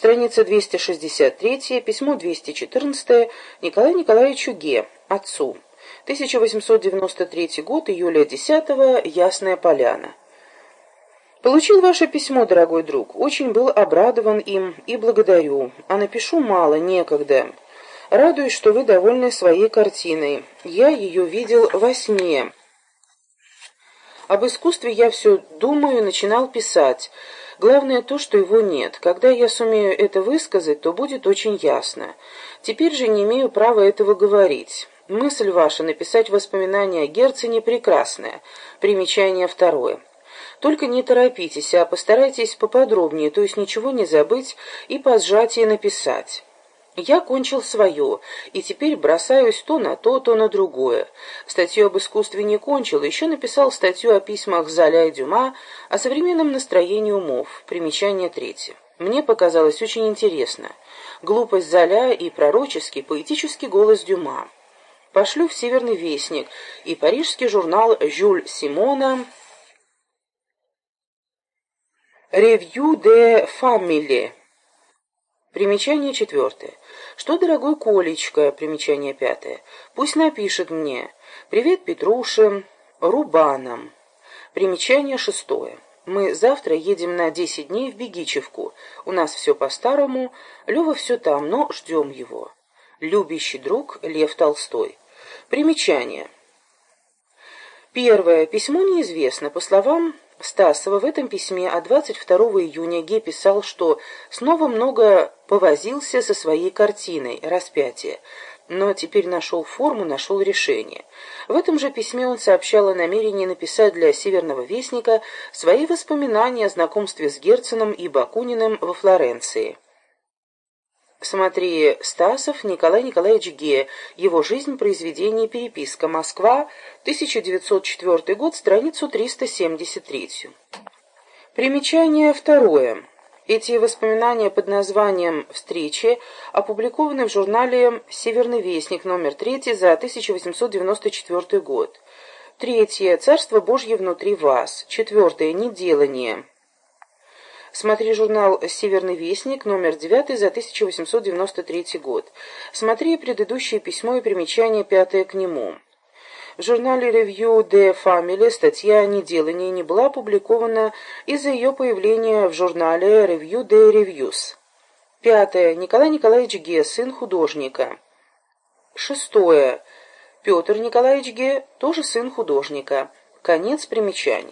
Страница 263, письмо 214 Николаю Николаевичу Ге, отцу. 1893 год, июля 10 Ясная Поляна. Получил ваше письмо, дорогой друг. Очень был обрадован им и благодарю. А напишу мало, некогда. Радуюсь, что вы довольны своей картиной. Я ее видел во сне. Об искусстве я все думаю, начинал писать. Главное то, что его нет. Когда я сумею это высказать, то будет очень ясно. Теперь же не имею права этого говорить. Мысль ваша написать воспоминания о Герцене прекрасная. Примечание второе. Только не торопитесь, а постарайтесь поподробнее, то есть ничего не забыть и по сжатии написать. Я кончил свое, и теперь бросаюсь то на то, то на другое. Статью об искусстве не кончил, еще написал статью о письмах Золя и Дюма, о современном настроении умов. Примечание третье. Мне показалось очень интересно. Глупость Золя и пророческий, поэтический голос Дюма. Пошлю в «Северный вестник» и парижский журнал «Жюль Симона» «Ревью де фамили». Примечание четвертое. Что, дорогой Колечка, примечание пятое, пусть напишет мне «Привет, Петруше, Рубанам». Примечание шестое. Мы завтра едем на десять дней в Бегичевку. У нас все по-старому, Лева все там, но ждем его. Любящий друг Лев Толстой. Примечание. Первое. Письмо неизвестно. По словам Стасова в этом письме от 22 июня Ге писал, что снова много повозился со своей картиной «Распятие», но теперь нашел форму, нашел решение. В этом же письме он сообщал о намерении написать для «Северного вестника» свои воспоминания о знакомстве с Герценом и Бакуниным во Флоренции. Смотри, Стасов Николай Николаевич Ге. Его жизнь, произведение, переписка. Москва, 1904 год, страницу 373. Примечание второе. Эти воспоминания под названием «Встречи» опубликованы в журнале «Северный вестник» номер 3 за 1894 год. Третье. «Царство Божье внутри вас». Четвертое. «Неделание». Смотри журнал «Северный вестник», номер 9 за 1893 год. Смотри предыдущее письмо и примечание пятое к нему. В журнале Review de Family статья о неделании не была опубликована из-за ее появления в журнале Review de Reviews. Пятое. Николай Николаевич Ге, сын художника. Шестое. Петр Николаевич Ге, тоже сын художника. Конец примечаний.